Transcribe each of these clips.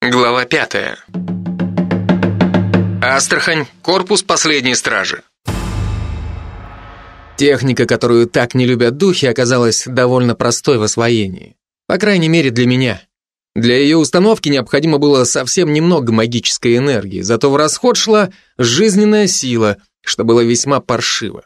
Глава пятая. Астрахань, корпус последней стражи. Техника, которую так не любят духи, оказалась довольно простой в освоении. По крайней мере, для меня. Для ее установки необходимо было совсем немного магической энергии, зато в расход шла жизненная сила, что было весьма паршиво.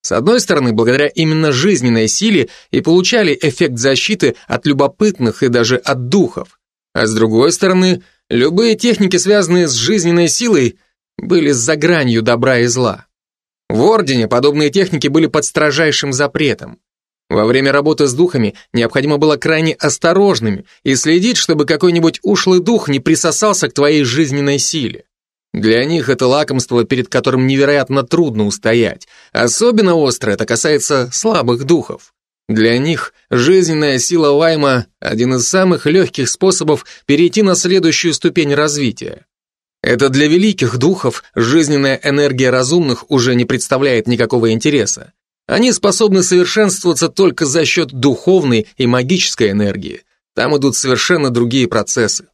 С одной стороны, благодаря именно жизненной силе и получали эффект защиты от любопытных и даже от духов. А с другой стороны, любые техники, связанные с жизненной силой, были за гранью добра и зла. В Ордене подобные техники были под строжайшим запретом. Во время работы с духами необходимо было крайне осторожными и следить, чтобы какой-нибудь ушлый дух не присосался к твоей жизненной силе. Для них это лакомство, перед которым невероятно трудно устоять. Особенно остро это касается слабых духов. Для них жизненная сила Вайма – один из самых легких способов перейти на следующую ступень развития. Это для великих духов жизненная энергия разумных уже не представляет никакого интереса. Они способны совершенствоваться только за счет духовной и магической энергии. Там идут совершенно другие процессы.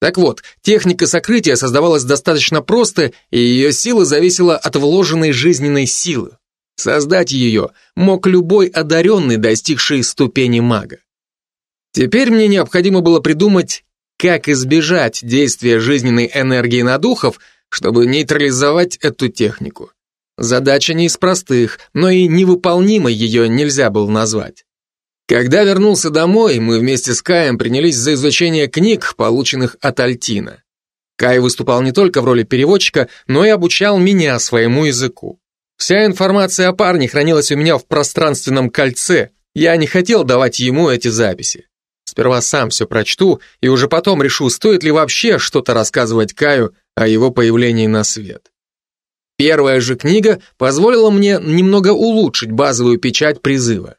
Так вот, техника сокрытия создавалась достаточно просто, и ее сила зависела от вложенной жизненной силы. Создать ее мог любой одаренный, достигший ступени мага. Теперь мне необходимо было придумать, как избежать действия жизненной энергии на духов, чтобы нейтрализовать эту технику. Задача не из простых, но и невыполнимой ее нельзя было назвать. Когда вернулся домой, мы вместе с Каем принялись за изучение книг, полученных от Альтина. Кай выступал не только в роли переводчика, но и обучал меня своему языку. Вся информация о парне хранилась у меня в пространственном кольце. Я не хотел давать ему эти записи. Сперва сам все прочту, и уже потом решу, стоит ли вообще что-то рассказывать Каю о его появлении на свет. Первая же книга позволила мне немного улучшить базовую печать призыва.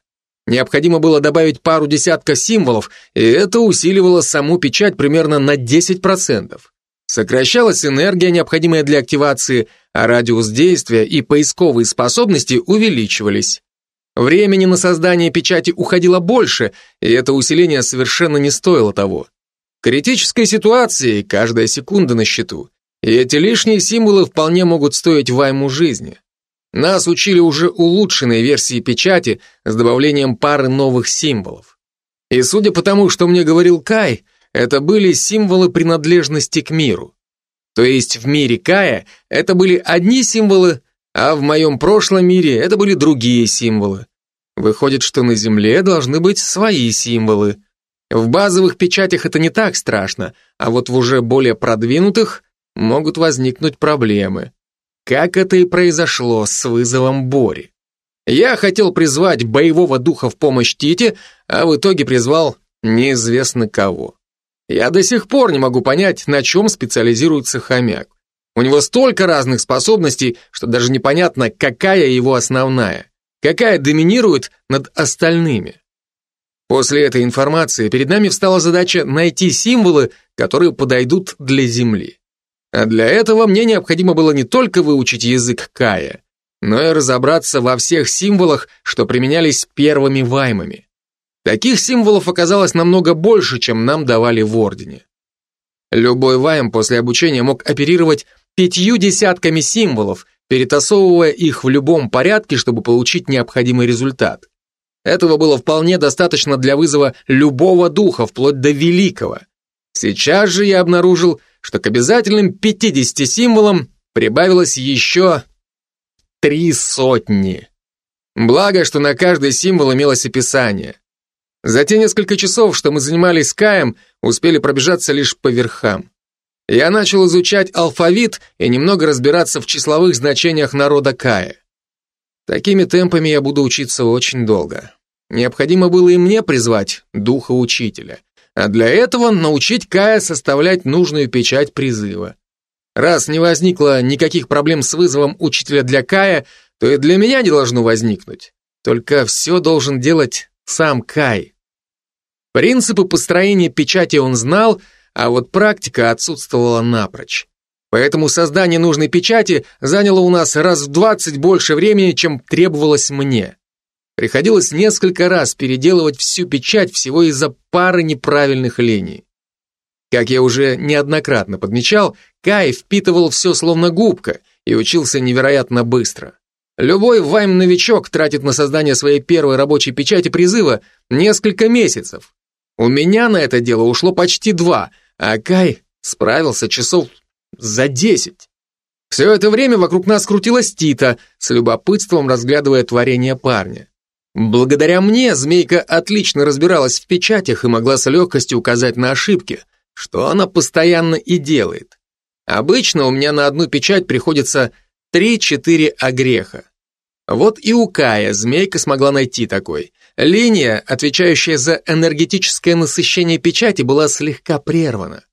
Необходимо было добавить пару десятков символов, и это усиливало саму печать примерно на 10%. Сокращалась энергия, необходимая для активации, а радиус действия и поисковые способности увеличивались. Времени на создание печати уходило больше, и это усиление совершенно не стоило того. В критической ситуации каждая секунда на счету, и эти лишние символы вполне могут стоить вайму жизни. Нас учили уже улучшенной версии печати с добавлением пары новых символов. И судя по тому, что мне говорил Кай, это были символы принадлежности к миру. То есть в мире Кая это были одни символы, а в моем прошлом мире это были другие символы. Выходит, что на Земле должны быть свои символы. В базовых печатях это не так страшно, а вот в уже более продвинутых могут возникнуть проблемы. Как это и произошло с вызовом Бори. Я хотел призвать боевого духа в помощь Тите, а в итоге призвал неизвестно кого. Я до сих пор не могу понять, на чем специализируется хомяк. У него столько разных способностей, что даже непонятно, какая его основная, какая доминирует над остальными. После этой информации перед нами встала задача найти символы, которые подойдут для Земли. А для этого мне необходимо было не только выучить язык Кая, но и разобраться во всех символах, что применялись первыми ваймами. Таких символов оказалось намного больше, чем нам давали в Ордене. Любой вайм после обучения мог оперировать пятью десятками символов, перетасовывая их в любом порядке, чтобы получить необходимый результат. Этого было вполне достаточно для вызова любого духа, вплоть до великого. Сейчас же я обнаружил, что к обязательным 50 символам прибавилось еще три сотни. Благо, что на каждый символ имелось описание. За те несколько часов, что мы занимались Каем, успели пробежаться лишь по верхам. Я начал изучать алфавит и немного разбираться в числовых значениях народа Кая. Такими темпами я буду учиться очень долго. Необходимо было и мне призвать духа учителя, а для этого научить Кая составлять нужную печать призыва. Раз не возникло никаких проблем с вызовом учителя для Кая, то и для меня не должно возникнуть. Только все должен делать сам Кай. Принципы построения печати он знал, а вот практика отсутствовала напрочь. Поэтому создание нужной печати заняло у нас раз в 20 больше времени, чем требовалось мне. Приходилось несколько раз переделывать всю печать всего из-за пары неправильных линий. Как я уже неоднократно подмечал, Кай впитывал все словно губка и учился невероятно быстро. Любой вайм-новичок тратит на создание своей первой рабочей печати призыва несколько месяцев. У меня на это дело ушло почти два, а Кай справился часов за десять. Все это время вокруг нас крутилась Тита, с любопытством разглядывая творение парня. Благодаря мне Змейка отлично разбиралась в печатях и могла с легкостью указать на ошибки, что она постоянно и делает. Обычно у меня на одну печать приходится 3-4 огреха. Вот и у Кая Змейка смогла найти такой. Линия, отвечающая за энергетическое насыщение печати, была слегка прервана.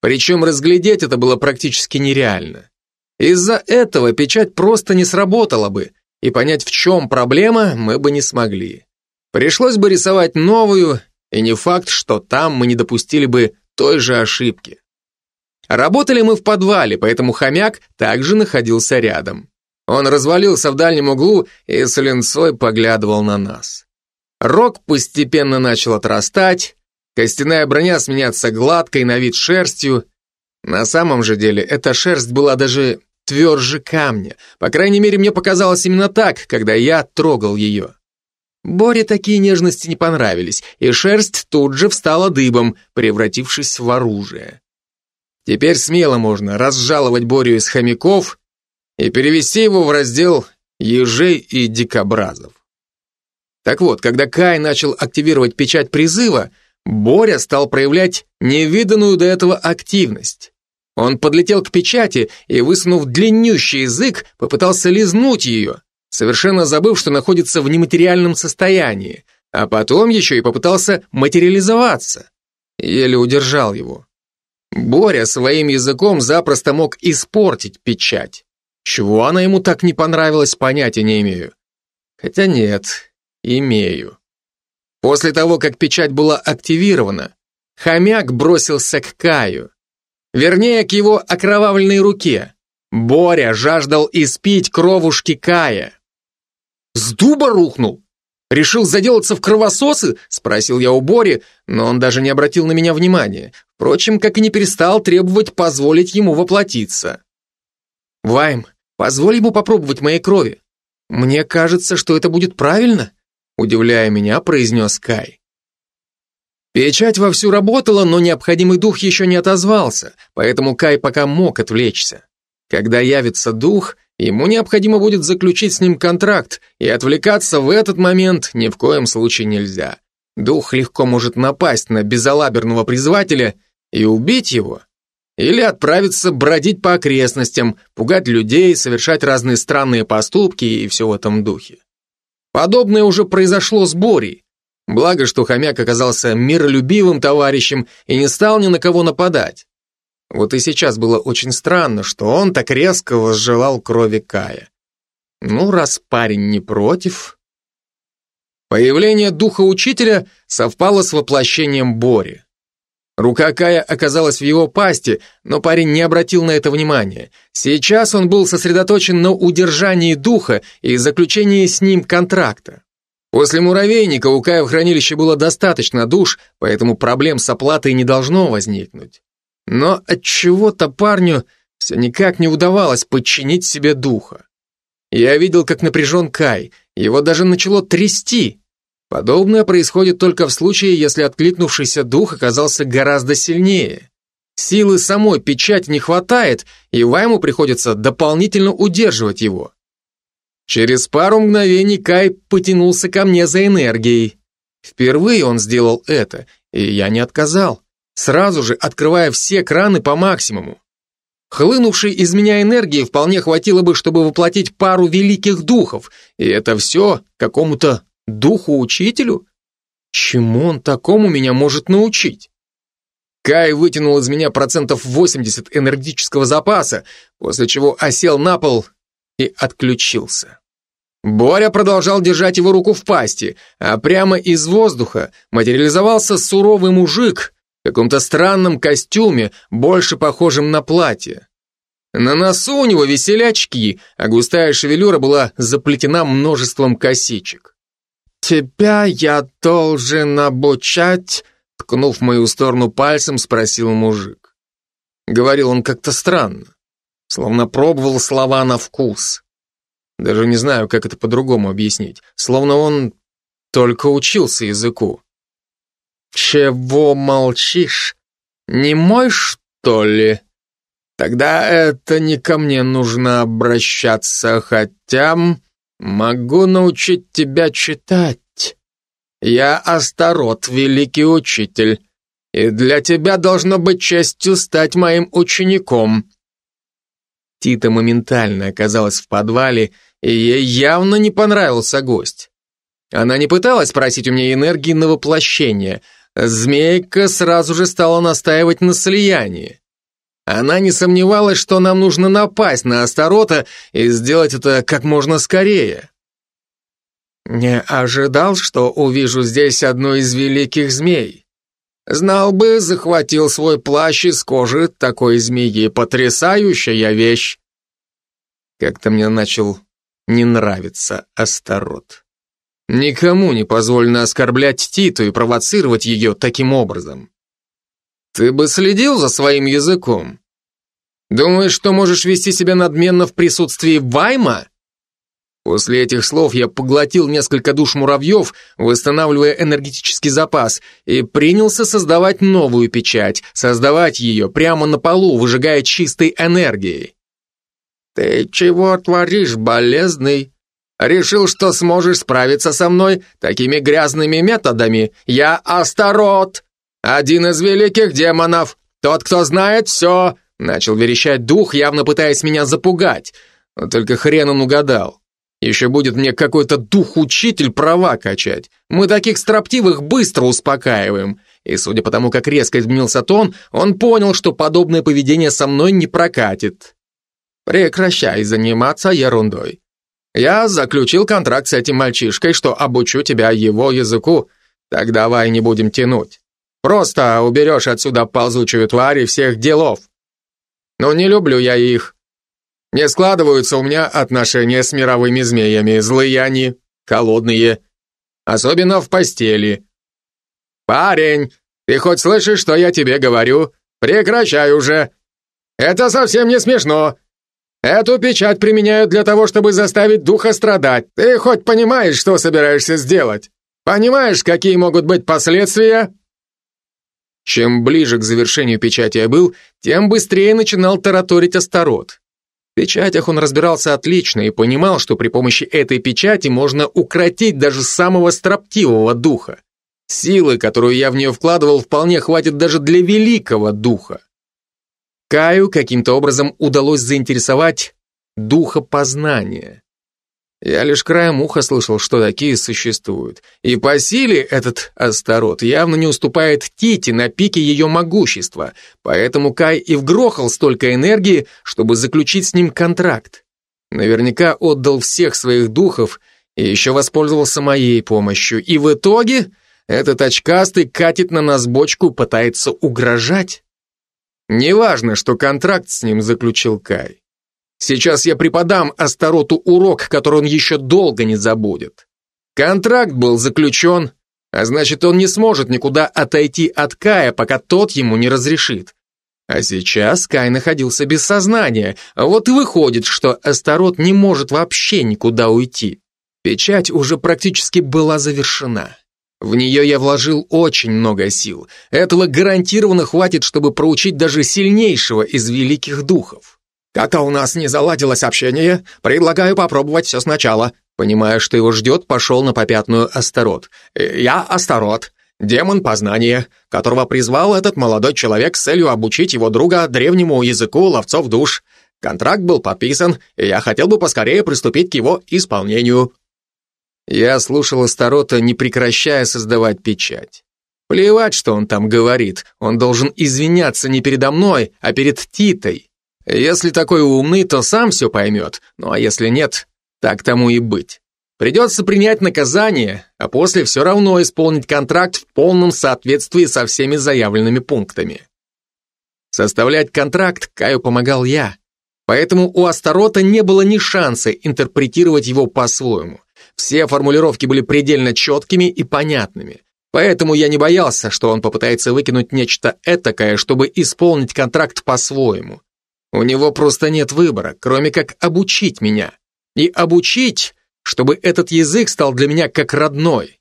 Причем разглядеть это было практически нереально. Из-за этого печать просто не сработала бы, и понять, в чем проблема, мы бы не смогли. Пришлось бы рисовать новую, и не факт, что там мы не допустили бы той же ошибки. Работали мы в подвале, поэтому хомяк также находился рядом. Он развалился в дальнем углу и с линцой поглядывал на нас. Рог постепенно начал отрастать, костяная броня сменяться гладкой на вид шерстью. На самом же деле эта шерсть была даже тверже камня. По крайней мере, мне показалось именно так, когда я трогал ее. Боре такие нежности не понравились, и шерсть тут же встала дыбом, превратившись в оружие. Теперь смело можно разжаловать Борю из хомяков и перевести его в раздел ежей и дикобразов. Так вот, когда Кай начал активировать печать призыва, Боря стал проявлять невиданную до этого активность. Он подлетел к печати и, высунув длиннющий язык, попытался лизнуть ее, совершенно забыв, что находится в нематериальном состоянии, а потом еще и попытался материализоваться. Еле удержал его. Боря своим языком запросто мог испортить печать. Чего она ему так не понравилась, понятия не имею. Хотя нет, имею. После того, как печать была активирована, хомяк бросился к Каю. Вернее, к его окровавленной руке. Боря жаждал испить кровушки Кая. «С дуба рухнул? Решил заделаться в кровососы?» – спросил я у Бори, но он даже не обратил на меня внимания. Впрочем, как и не перестал требовать позволить ему воплотиться. «Вайм, позволь ему попробовать моей крови. Мне кажется, что это будет правильно», – удивляя меня, произнес Кай. Печать вовсю работала, но необходимый дух еще не отозвался, поэтому Кай пока мог отвлечься. Когда явится дух, ему необходимо будет заключить с ним контракт, и отвлекаться в этот момент ни в коем случае нельзя. Дух легко может напасть на безалаберного призывателя и убить его. Или отправиться бродить по окрестностям, пугать людей, совершать разные странные поступки и все в этом духе. Подобное уже произошло с Борей. Благо, что хомяк оказался миролюбивым товарищем и не стал ни на кого нападать. Вот и сейчас было очень странно, что он так резко возжелал крови Кая. Ну, раз парень не против... Появление духа учителя совпало с воплощением Бори. Рука Кая оказалась в его пасти, но парень не обратил на это внимания. Сейчас он был сосредоточен на удержании духа и заключении с ним контракта. После муравейника у Кая в хранилище было достаточно душ, поэтому проблем с оплатой не должно возникнуть. Но от чего то парню все никак не удавалось подчинить себе духа. Я видел, как напряжен Кай, его даже начало трясти. Подобное происходит только в случае, если откликнувшийся дух оказался гораздо сильнее. Силы самой печати не хватает, и Вайму приходится дополнительно удерживать его. Через пару мгновений Кай потянулся ко мне за энергией. Впервые он сделал это, и я не отказал, сразу же открывая все краны по максимуму. Хлынувшей из меня энергии вполне хватило бы, чтобы воплотить пару великих духов, и это все какому-то духу-учителю? Чему он такому меня может научить? Кай вытянул из меня процентов 80 энергетического запаса, после чего осел на пол и отключился. Боря продолжал держать его руку в пасти, а прямо из воздуха материализовался суровый мужик в каком-то странном костюме, больше похожем на платье. На носу у него висели очки, а густая шевелюра была заплетена множеством косичек. «Тебя я должен обучать Ткнув в мою сторону пальцем, спросил мужик. Говорил он как-то странно, словно пробовал слова на вкус. Даже не знаю, как это по-другому объяснить. Словно он только учился языку. «Чего молчишь? Не мой, что ли?» «Тогда это не ко мне нужно обращаться, хотя могу научить тебя читать. Я Астарот, великий учитель, и для тебя должно быть честью стать моим учеником». Тита моментально оказалась в подвале, и ей явно не понравился гость. Она не пыталась просить у меня энергии на воплощение. Змейка сразу же стала настаивать на слиянии. Она не сомневалась, что нам нужно напасть на Астарота и сделать это как можно скорее. Не ожидал, что увижу здесь одну из великих змей. Знал бы, захватил свой плащ из кожи такой змеи. Потрясающая вещь. Как-то мне начал не нравится Астарот. Никому не позволено оскорблять Титу и провоцировать ее таким образом. Ты бы следил за своим языком. Думаешь, что можешь вести себя надменно в присутствии Вайма? После этих слов я поглотил несколько душ муравьев, восстанавливая энергетический запас, и принялся создавать новую печать, создавать ее прямо на полу, выжигая чистой энергией. «Ты чего творишь, болезный? Решил, что сможешь справиться со мной такими грязными методами? Я Астарот, один из великих демонов, тот, кто знает все!» Начал верещать дух, явно пытаясь меня запугать. Но только хрен он угадал. Еще будет мне какой-то дух-учитель права качать. Мы таких строптивых быстро успокаиваем. И судя по тому, как резко изменился тон, он понял, что подобное поведение со мной не прокатит. Прекращай заниматься ерундой. Я заключил контракт с этим мальчишкой, что обучу тебя его языку. Так давай не будем тянуть. Просто уберешь отсюда ползучую тварь и всех делов. Но не люблю я их. Не складываются у меня отношения с мировыми змеями. Злые они, холодные. Особенно в постели. Парень, ты хоть слышишь, что я тебе говорю? Прекращай уже. Это совсем не смешно. Эту печать применяют для того, чтобы заставить духа страдать. Ты хоть понимаешь, что собираешься сделать? Понимаешь, какие могут быть последствия?» Чем ближе к завершению печати я был, тем быстрее начинал тараторить Астарот. В печатях он разбирался отлично и понимал, что при помощи этой печати можно укротить даже самого строптивого духа. Силы, которую я в нее вкладывал, вполне хватит даже для великого духа. Каю каким-то образом удалось заинтересовать духа познания. Я лишь краем уха слышал, что такие существуют. И по силе этот Астарот явно не уступает Тите на пике ее могущества, поэтому Кай и вгрохал столько энергии, чтобы заключить с ним контракт. Наверняка отдал всех своих духов и еще воспользовался моей помощью. И в итоге этот очкастый катит на нас бочку, пытается угрожать. Неважно, что контракт с ним заключил Кай. Сейчас я преподам Астароту урок, который он еще долго не забудет. Контракт был заключен, а значит, он не сможет никуда отойти от Кая, пока тот ему не разрешит. А сейчас Кай находился без сознания, вот и выходит, что Астарот не может вообще никуда уйти. Печать уже практически была завершена. В нее я вложил очень много сил. Этого гарантированно хватит, чтобы проучить даже сильнейшего из великих духов. Как-то у нас не заладилось общение, предлагаю попробовать все сначала. Понимая, что его ждет, пошел на попятную Астарот. Я Астарот, демон познания, которого призвал этот молодой человек с целью обучить его друга древнему языку ловцов душ. Контракт был подписан, и я хотел бы поскорее приступить к его исполнению. Я слушал Астарота, не прекращая создавать печать. Плевать, что он там говорит, он должен извиняться не передо мной, а перед Титой. Если такой умный, то сам все поймет, ну а если нет, так тому и быть. Придется принять наказание, а после все равно исполнить контракт в полном соответствии со всеми заявленными пунктами. Составлять контракт Каю помогал я, поэтому у Астарота не было ни шанса интерпретировать его по-своему. Все формулировки были предельно четкими и понятными. Поэтому я не боялся, что он попытается выкинуть нечто этакое, чтобы исполнить контракт по-своему. У него просто нет выбора, кроме как обучить меня. И обучить, чтобы этот язык стал для меня как родной.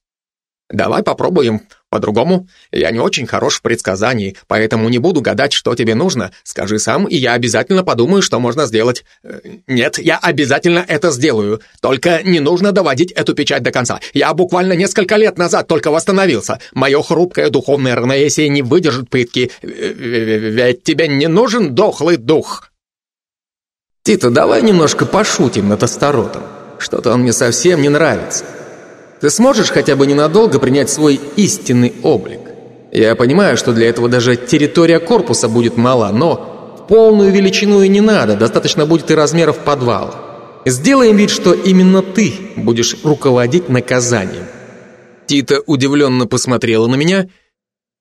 Давай попробуем по-другому. Я не очень хорош в предсказании, поэтому не буду гадать, что тебе нужно. Скажи сам, и я обязательно подумаю, что можно сделать. Э, нет, я обязательно это сделаю. Только не нужно доводить эту печать до конца. Я буквально несколько лет назад только восстановился. Мое хрупкое духовное равновесие не выдержит пытки. Ведь тебе не нужен дохлый дух. Тита, давай немножко пошутим над Астаротом. Что-то он мне совсем не нравится. Ты сможешь хотя бы ненадолго принять свой истинный облик? Я понимаю, что для этого даже территория корпуса будет мала, но в полную величину и не надо, достаточно будет и размеров подвала. Сделаем вид, что именно ты будешь руководить наказанием. Тита удивленно посмотрела на меня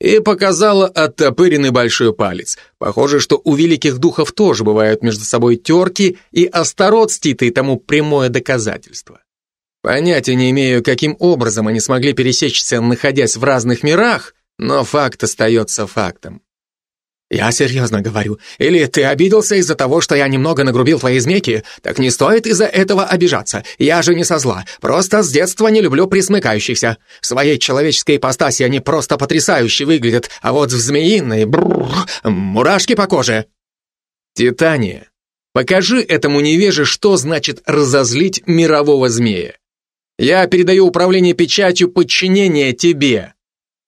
и показала оттопыренный большой палец. Похоже, что у великих духов тоже бывают между собой терки, и Астарот с Титой тому прямое доказательство. Понятия не имею, каким образом они смогли пересечься, находясь в разных мирах, но факт остается фактом. «Я серьезно говорю. Или ты обиделся из-за того, что я немного нагрубил твои змейки? Так не стоит из-за этого обижаться. Я же не со зла. Просто с детства не люблю присмыкающихся. В своей человеческой ипостаси они просто потрясающе выглядят, а вот в змеиной... Бррр, мурашки по коже». «Титания, покажи этому невеже, что значит разозлить мирового змея. Я передаю управление печатью подчинения тебе».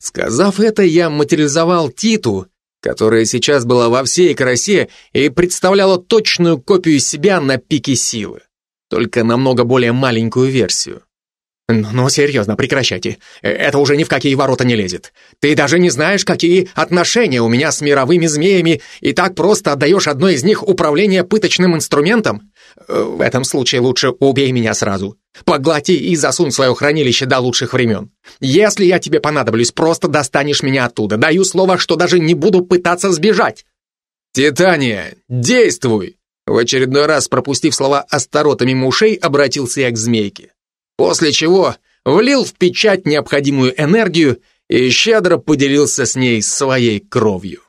Сказав это, я материализовал Титу, которая сейчас была во всей красе и представляла точную копию себя на пике силы, только намного более маленькую версию. «Ну, ну, серьезно, прекращайте. Э, это уже ни в какие ворота не лезет. Ты даже не знаешь, какие отношения у меня с мировыми змеями, и так просто отдаешь одной из них управление пыточным инструментом? Э, в этом случае лучше убей меня сразу. Поглоти и засунь свое хранилище до лучших времен. Если я тебе понадоблюсь, просто достанешь меня оттуда. Даю слово, что даже не буду пытаться сбежать». «Титания, действуй!» В очередной раз, пропустив слова Астарота мимо ушей, обратился я к змейке после чего влил в печать необходимую энергию и щедро поделился с ней своей кровью.